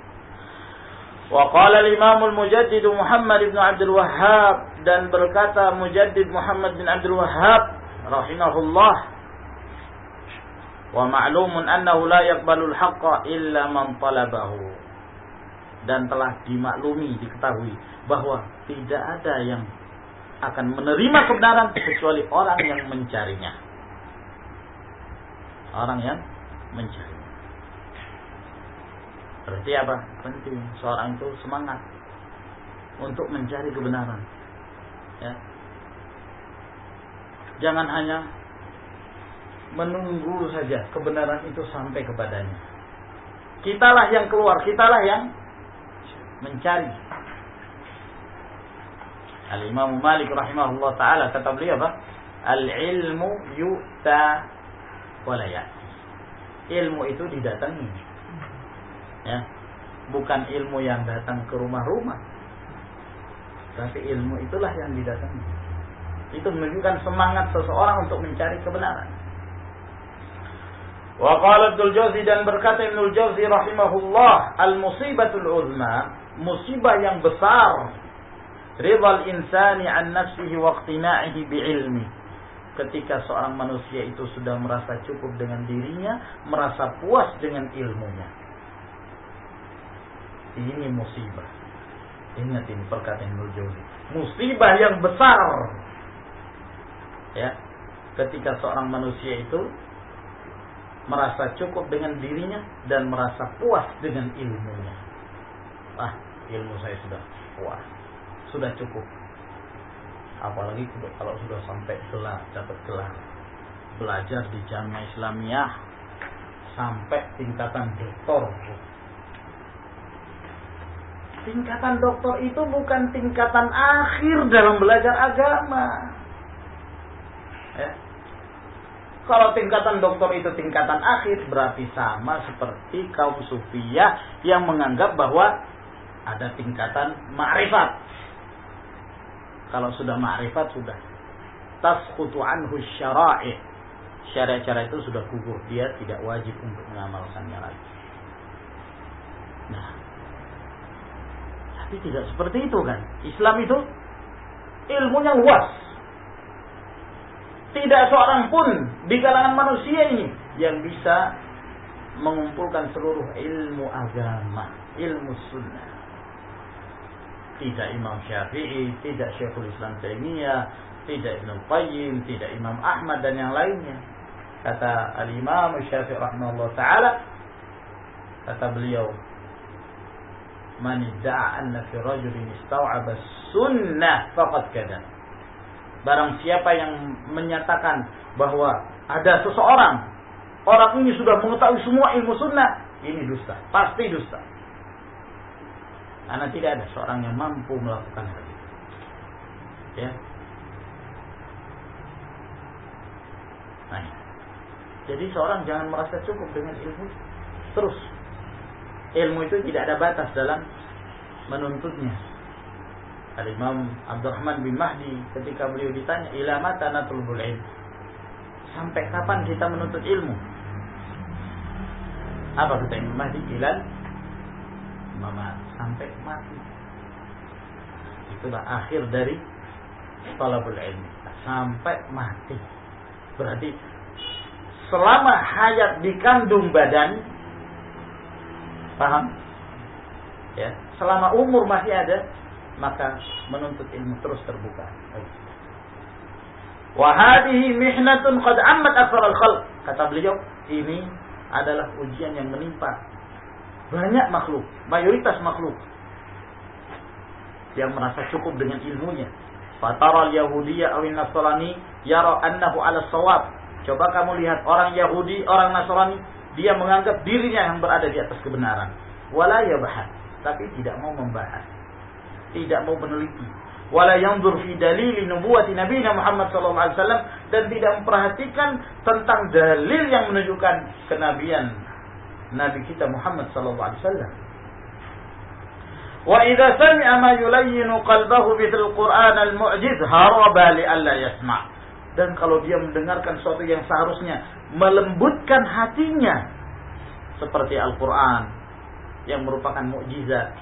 Wa qala al-Imam al-Mujaddid Muhammad bin Abdul Wahhab dan berkata Mujaddid Muhammad bin Abdul Wahhab rahimahullah Wa ma'lumun annahu la yaqbalul haqqa illa man talabahu. Dan telah dimaklumi, diketahui bahwa tidak ada yang akan menerima kebenaran kecuali orang yang mencarinya. Orang yang mencarinya. Berarti apa? Penting seorang itu semangat untuk mencari kebenaran. Ya. Jangan hanya menunggu saja kebenaran itu sampai kepadanya. Kitalah yang keluar, kitalah yang mencari. Al-Imam Malik rahimahullah taala kata beliau apa? Al-ilmu yu'ta wala Ilmu itu didatangi. Ya. Bukan ilmu yang datang ke rumah-rumah. Tapi ilmu itulah yang didatangi. Itu menunjukkan semangat seseorang untuk mencari kebenaran. Wa qala Ibnu Jauzi dan berkata Ibnu Jauzi rahimahullah, al-musibatul uzma, musibah yang besar ridal insani an nafsihi wa iqtina'ihi bi ilmi. ketika seorang manusia itu sudah merasa cukup dengan dirinya, merasa puas dengan ilmunya. Ini musibah. Ingat ini perkataan Ibnu Musibah yang besar. Ya. Ketika seorang manusia itu merasa cukup dengan dirinya dan merasa puas dengan ilmunya. Ah, ilmu saya sudah puas. Sudah cukup apalagi kalau sudah sampai gelar dapat gelar belajar di jamaah Islamiyah sampai tingkatan doktor tingkatan doktor itu bukan tingkatan akhir dalam belajar agama ya. Kalau tingkatan doktor itu tingkatan akhir berarti sama seperti kaum sufiyah yang menganggap bahwa ada tingkatan ma'rifat kalau sudah ma'rifat sudah. Tasqutu anhu syara'i. Syariat-syariat itu sudah gugur. Dia tidak wajib untuk mengamalkannya lagi. Nah. Tapi tidak seperti itu kan. Islam itu ilmunya luas. Tidak seorang pun di kalangan manusia ini yang bisa mengumpulkan seluruh ilmu agama, ilmu sunnah tidak Imam Syafi'i, tidak Syekhul Islam Taimiyah, tidak Ibnu Qayyim, tidak Imam Ahmad dan yang lainnya. Kata Al-Imam Syafi'i rahimahullah taala kata beliau Man idda'a anna fi rajulin istaw'aba sunnah faqad kada. Barang siapa yang menyatakan bahwa ada seseorang orang ini sudah mengetahui semua ilmu sunnah, ini dusta, pasti dusta. Karena tidak ada seorang yang mampu melakukan hal itu. Ya. Nah, jadi seorang jangan merasa cukup dengan ilmu terus. Ilmu itu tidak ada batas dalam menuntutnya. Al Imam Abdurrahman bin Mahdi ketika beliau ditanya, "Ila mata natlubul ilm?" Sampai kapan kita menuntut ilmu? Apa kata Imam Mahdi? Ilal mamat sampai mati. Itulah akhir dari talabul ilmi sampai mati. Berarti selama hayat dikandung badan paham? Ya, selama umur masih ada maka menuntut ilmu terus terbuka. Wahadihi mihnatun qad ammat akthar al-khalq. Kata beliau, ini adalah ujian yang menimpa banyak makhluk, mayoritas makhluk yang merasa cukup dengan ilmunya. Fatara al-Yahudiyya awin Nasrani yara annahu ala sawab. Coba kamu lihat orang Yahudi, orang Nasrani, dia menganggap dirinya yang berada di atas kebenaran. Wala yabahad, tapi tidak mau membahas. Tidak mau meneliti. Wala yanzur fi dalil nubuwati Nabi Muhammad sallallahu alaihi wasallam dan tidak memperhatikan tentang dalil yang menunjukkan kenabian Nabi kita Muhammad sallallahu alaihi wasallam. Wa idza sami'a ma yulayyinu qalbahu bithil Qur'an al-mu'jiz haraba li alla yasma'. Dan kalau dia mendengarkan sesuatu yang seharusnya melembutkan hatinya seperti Al-Qur'an yang merupakan mukjizat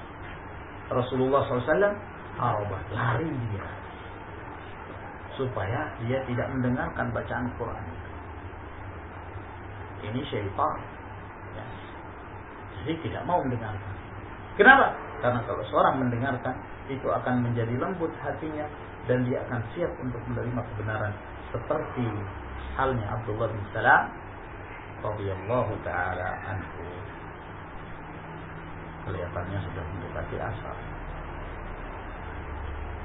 Rasulullah SAW, haraba lari dia supaya dia tidak mendengarkan bacaan Quran. Ini syaitan jadi tidak mau mendengarkan. Kenapa? Karena kalau seorang mendengarkan, itu akan menjadi lembut hatinya dan dia akan siap untuk menerima kebenaran seperti halnya Abdullah bin Salam radhiyallahu taala anhu. Kelihatannya sudah mendekati asar.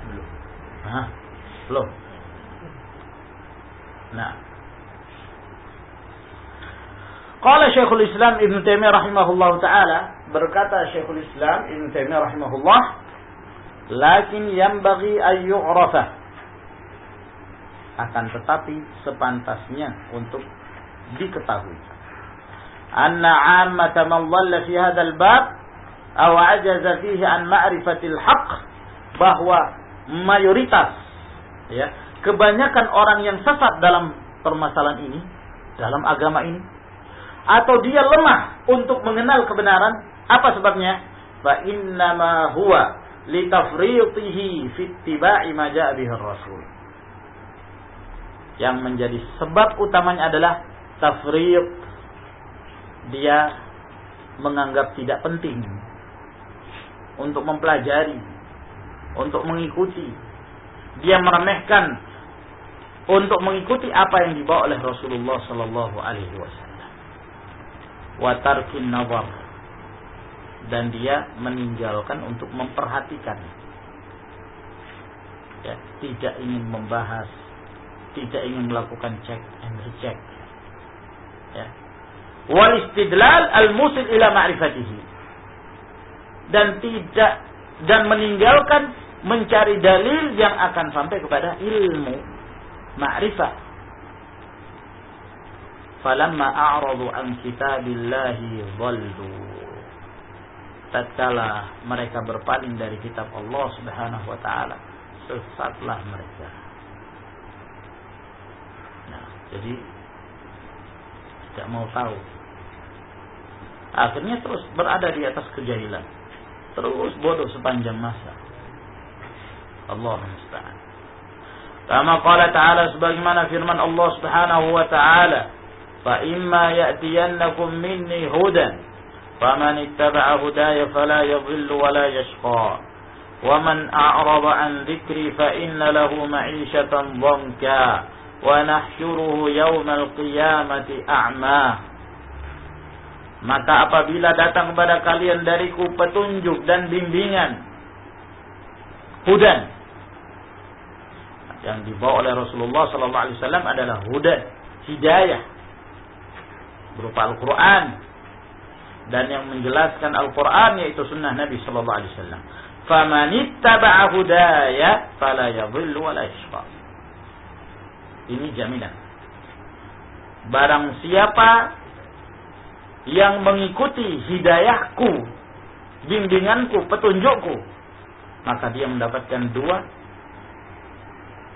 Belum. Hah? Belum. Nah, Qala Syekhul Islam Ibn Taimiyah rahimahullah taala berkata Syekhul Islam Ibn Taimiyah rahimahullah lakin yang bagi yu'rafa. Akan tetapi sepantasnya untuk diketahui. Anna ammata man dhalla fi hadzal bab aw ajaza fihi an ma'rifatil haqq bahwa mayoritas ya kebanyakan orang yang sesat dalam permasalahan ini dalam agama ini atau dia lemah untuk mengenal kebenaran, apa sebabnya? Fa innama huwa litafriqihi fi ittiba'i ma ja'a bihi rasul yang menjadi sebab utamanya adalah tafriq. Dia menganggap tidak penting untuk mempelajari, untuk mengikuti. Dia meremehkan untuk mengikuti apa yang dibawa oleh Rasulullah sallallahu alaihi wasallam. Wa tarkin nazar dan dia meninggalkan untuk memperhatikan. Ya, tidak ingin membahas, tidak ingin melakukan cek and recheck. Ya. Wal istidlal al musil ila ma'rifatihi. Dan tidak dan meninggalkan mencari dalil yang akan sampai kepada ilmu ma'rifah. Falamma a'radu an kitabillahi dhallu. Tatkala mereka berpaling dari kitab Allah Subhanahu wa taala, sesatlah mereka. Nah, jadi tidak mau tahu. Akhirnya terus berada di atas kejahilan. Terus bodoh sepanjang masa. Allah musta'an. Kama qala ta'ala sebagaimana firman Allah Subhanahu wa ta'ala, fa imma ya'tiyannakum minni hudan. Faman ittaba'a hudaya fala yadhillu wa la yashqa. Wa man a'rada an dhikri fa inna lahu ma'ishatan dhanka. Wa nahsyuruhu yawmal qiyamati a'ma. Maka apabila datang kepada kalian dariku petunjuk dan bimbingan hudan. Yang dibawa oleh Rasulullah sallallahu adalah hudan hidayah berupa Al-Qur'an dan yang menjelaskan Al-Qur'an yaitu sunnah Nabi sallallahu alaihi wasallam. Faman ittaba'a hudaya fala. Ini jaminan. Barang siapa yang mengikuti hidayahku, bimbinganku, petunjukku, maka dia mendapatkan dua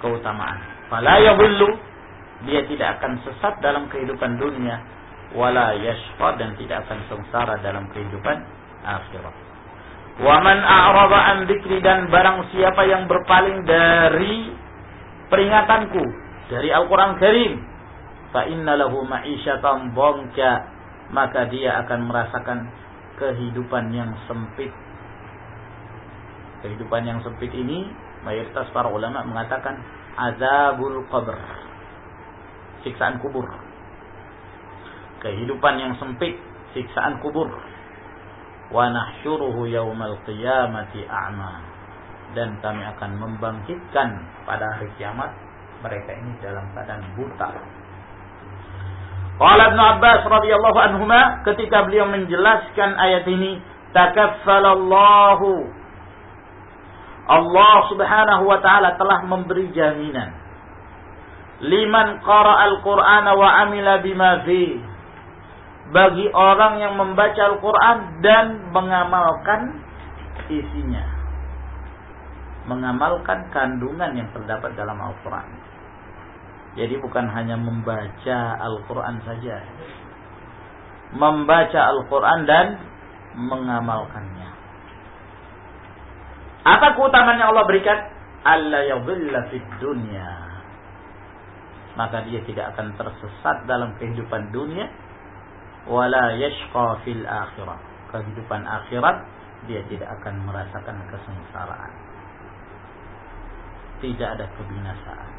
keutamaan. Fala yadhillu dia tidak akan sesat dalam kehidupan dunia wala yashqa dan tidak akan sengsara dalam kehidupan akhirat. Wa man a'rada an dzikri dan barang siapa yang berpaling dari peringatanku dari Al-Qur'an Karim fa inna lahu ma'isyatan dhanka maka dia akan merasakan kehidupan yang sempit. Kehidupan yang sempit ini mayoritas para ulama mengatakan azabul qabr siksaan kubur kehidupan yang sempit siksaan kubur. Wa nahsyuruhu yaumal qiyamati a'ma. Dan kami akan membangkitkan pada hari kiamat mereka ini dalam keadaan buta. Qala Ibn Abbas radhiyallahu anhuma ketika beliau menjelaskan ayat ini takaffalallahu. Allah Subhanahu wa taala telah memberi jaminan. Liman qara al-Qur'an wa amila bima fi bagi orang yang membaca Al-Qur'an dan mengamalkan isinya. Mengamalkan kandungan yang terdapat dalam Al-Qur'an. Jadi bukan hanya membaca Al-Qur'an saja. Membaca Al-Qur'an dan mengamalkannya. Apa keutamaan yang Allah berikan? Allah yadhilla fid dunya. Maka dia tidak akan tersesat dalam kehidupan dunia wala yashqa fil akhirah. Kehidupan akhirat dia tidak akan merasakan kesengsaraan. Tidak ada kebinasaan.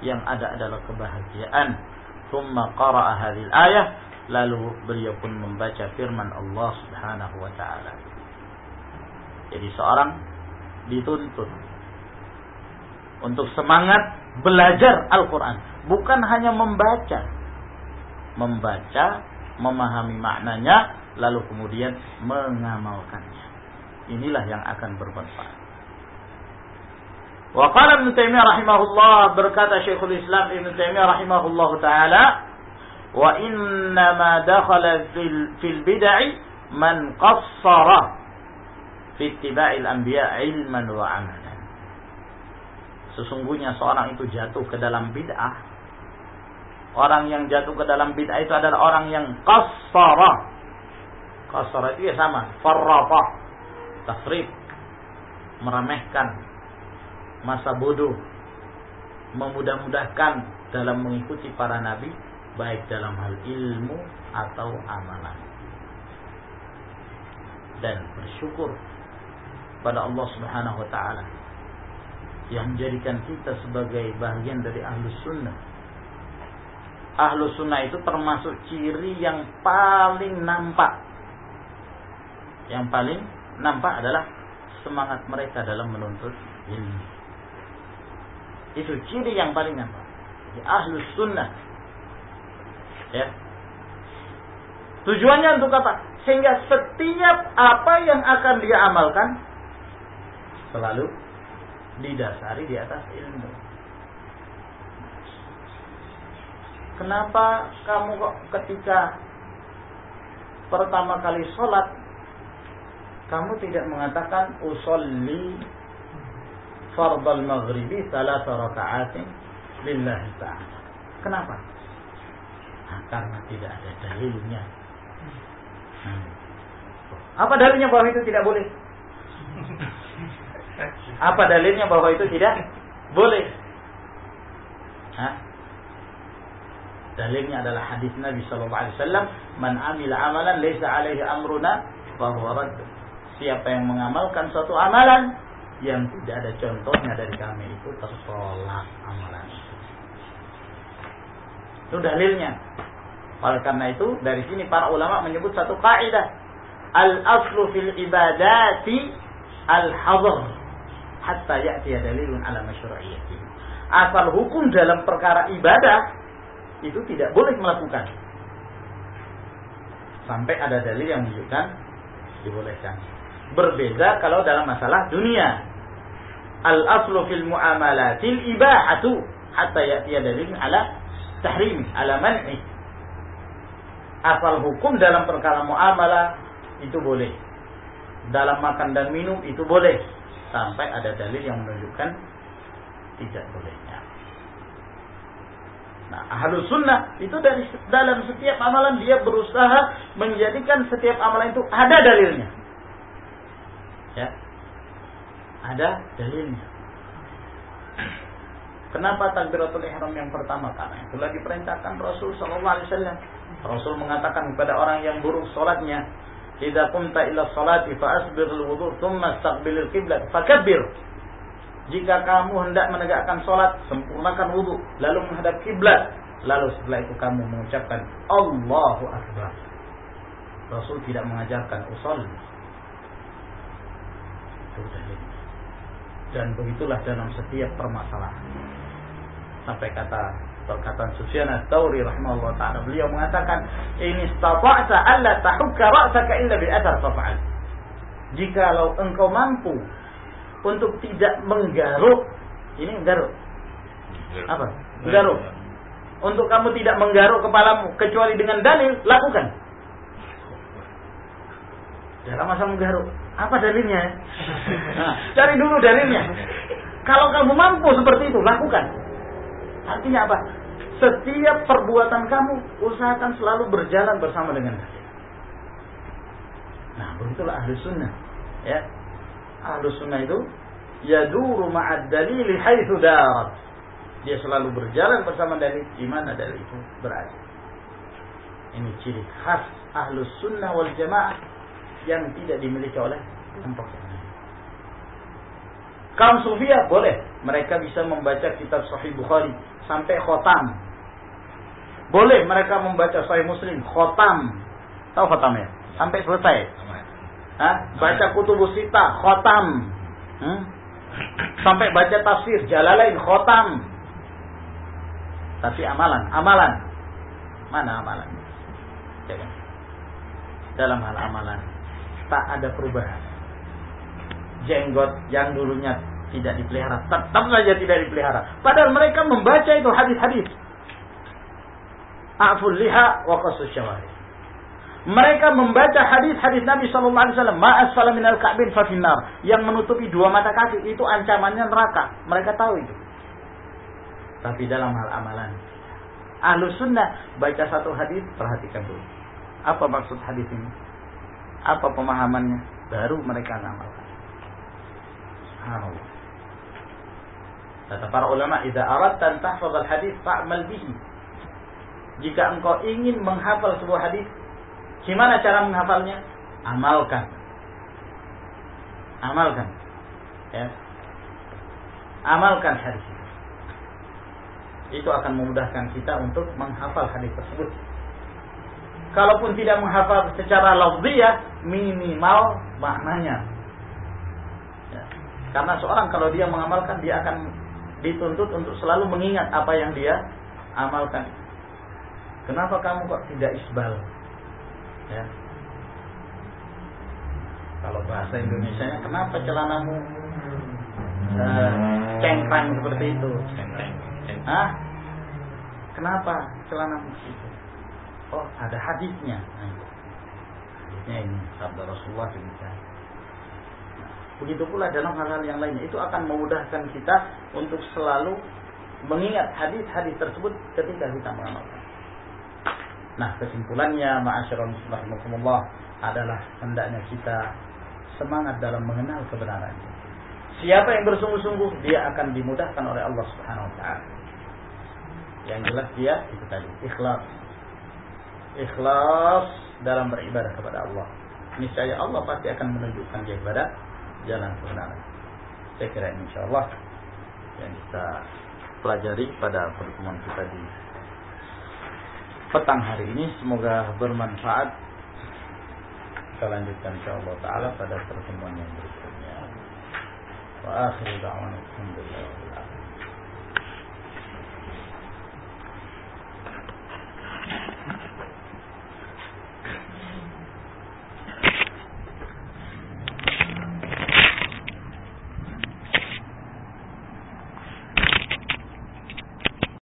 Yang ada adalah kebahagiaan. Thumma qara'a hadhil ayah lalu beliau pun membaca firman Allah Subhanahu wa taala. Jadi seorang dituntut untuk semangat belajar Al-Quran. Bukan hanya membaca. Membaca, memahami maknanya, lalu kemudian mengamalkannya. Inilah yang akan bermanfaat. Wa qala Ibn Taimiyah rahimahullah berkata Syekhul Islam Ibn Taimiyah rahimahullah taala wa inna ma dakhala fil, fil bid'ah man qassara fi ittiba'il anbiya ilman wa amalan. Sesungguhnya seorang itu jatuh ke dalam bid'ah. Orang yang jatuh ke dalam bid'ah itu adalah orang yang qassara. Qassara itu ya sama, farrafa, tafrid, meremehkan, masa bodoh, memudah-mudahkan dalam mengikuti para nabi baik dalam hal ilmu atau amalan. Dan bersyukur pada Allah Subhanahu wa taala yang menjadikan kita sebagai bagian dari ahlu sunnah. Ahlu sunnah itu termasuk ciri yang paling nampak. Yang paling nampak adalah semangat mereka dalam menuntut ilmu. Itu ciri yang paling nampak. Ahlu sunnah. Ya. Tujuannya untuk apa? Sehingga setiap apa yang akan dia amalkan selalu didasari di atas ilmu. Kenapa kamu kok ketika pertama kali sholat kamu tidak mengatakan usolli fardal maghribi salasa raka'atin lillahi ta'ala. Kenapa? Nah, karena tidak ada dalilnya. Hmm. Apa dalilnya bahwa itu tidak boleh? Apa dalilnya bahwa itu tidak boleh? Hah? Dalilnya adalah hadis Nabi Shallallahu Alaihi Wasallam, "Man amil amalan laisa alaihi amruna bahwa Siapa yang mengamalkan suatu amalan yang tidak ada contohnya dari kami itu tertolak amalan itu dalilnya. Oleh karena itu dari sini para ulama menyebut satu kaidah al aslu fil ibadati al hadar hatta ya'ti dalilun ala masyru'iyyati. Asal hukum dalam perkara ibadah itu tidak boleh melakukan sampai ada dalil yang menunjukkan dibolehkan. Berbeda kalau dalam masalah dunia. Al aslu fil muamalatil ibahatu hatta ya'ti dalilun ala tahrim, ala man'i. Asal hukum dalam perkara muamalah itu boleh. Dalam makan dan minum itu boleh sampai ada dalil yang menunjukkan tidak bolehnya. Nah, ahlu sunnah itu dari dalam setiap amalan dia berusaha menjadikan setiap amalan itu ada dalilnya. Ya, ada dalilnya. Kenapa takbiratul ihram yang pertama? Karena itulah diperintahkan Rasul sallallahu. Rasul mengatakan kepada orang yang buruk salatnya, "Idza qumta ila salati fa asbir al-wudu thumma istaqbil al-qiblat fakabbir." Jika kamu hendak menegakkan salat, sempurnakan wudu, lalu menghadap kiblat, lalu setelah itu kamu mengucapkan Allahu akbar. Rasul tidak mengajarkan usul. Dan begitulah dalam setiap permasalahan. Sampai kata perkataan Sufyan ats-Tsauri rahimahullah taala beliau mengatakan ini istata'ta alla tahukka ra'saka illa bi athar fa'al. Jikalau engkau mampu untuk tidak menggaruk ini menggaruk apa? Menggaruk untuk kamu tidak menggaruk kepalamu kecuali dengan dalil lakukan. Dalam masa menggaruk apa dalilnya? Nah, cari dulu dalilnya. Kalau kamu mampu seperti itu lakukan. Artinya apa? Setiap perbuatan kamu usahakan selalu berjalan bersama dengan dalil. Nah begitulah ahli sunnah ya ahlu sunnah itu yaduru ma'ad dalili haitsu darat. Dia selalu berjalan bersama dalil di mana dalil itu berada. Ini ciri khas ahlu sunnah wal jamaah yang tidak dimiliki oleh kelompok yang lain. Kaum sufia boleh. Mereka bisa membaca kitab Sahih Bukhari sampai khotam. Boleh mereka membaca Sahih Muslim khotam. Tahu khotam ya? Sampai selesai. Baca kutubus sita, khotam. Sampai baca tafsir, jalalain, khotam. Tapi amalan, amalan. Mana amalan? Ya kan? Dalam hal amalan, tak ada perubahan. Jenggot yang dulunya tidak dipelihara, tetap saja tidak dipelihara. Padahal mereka membaca itu hadis-hadis. A'ful liha wa qasus syawari mereka membaca hadis-hadis Nabi Shallallahu Alaihi Wasallam, "Ma'as minal ka'bin fafinar," yang menutupi dua mata kaki itu ancamannya neraka. Mereka tahu itu. Tapi dalam hal amalan, ahlu sunnah baca satu hadis, perhatikan dulu. Apa maksud hadis ini? Apa pemahamannya? Baru mereka ngamalkan. Kata para ulama, "Idza aradta an tahfazal hadis fa'mal bihi." Jika engkau ingin menghafal sebuah hadis, gimana cara menghafalnya? Amalkan. Amalkan. Ya. Amalkan hadis itu. Itu akan memudahkan kita untuk menghafal hadis tersebut. Kalaupun tidak menghafal secara lafziyah, minimal maknanya. Ya. Karena seorang kalau dia mengamalkan, dia akan dituntut untuk selalu mengingat apa yang dia amalkan. Kenapa kamu kok tidak isbal? Ya. Kalau bahasa Indonesia kenapa celanamu uh, cengkrang seperti itu? Ah, kenapa celanamu itu? Oh, ada hadisnya. Nah, hadisnya ini sabda Rasulullah demikian. Begitu pula dalam hal-hal yang lainnya itu akan memudahkan kita untuk selalu mengingat hadis-hadis tersebut ketika kita mengamalkan. Nah, kesimpulannya ma'asyiral muslimin adalah hendaknya kita semangat dalam mengenal kebenaran. Siapa yang bersungguh-sungguh dia akan dimudahkan oleh Allah Subhanahu wa taala. Yang jelas dia itu tadi ikhlas. Ikhlas dalam beribadah kepada Allah. Niscaya Allah pasti akan menunjukkan dia kepada jalan kebenaran. Saya kira ini insya Allah yang kita pelajari pada pertemuan kita di petang hari ini. Semoga bermanfaat. Kita lanjutkan insyaallah taala pada pertemuan yang berikutnya. Wa akhiru da'wana alhamdulillah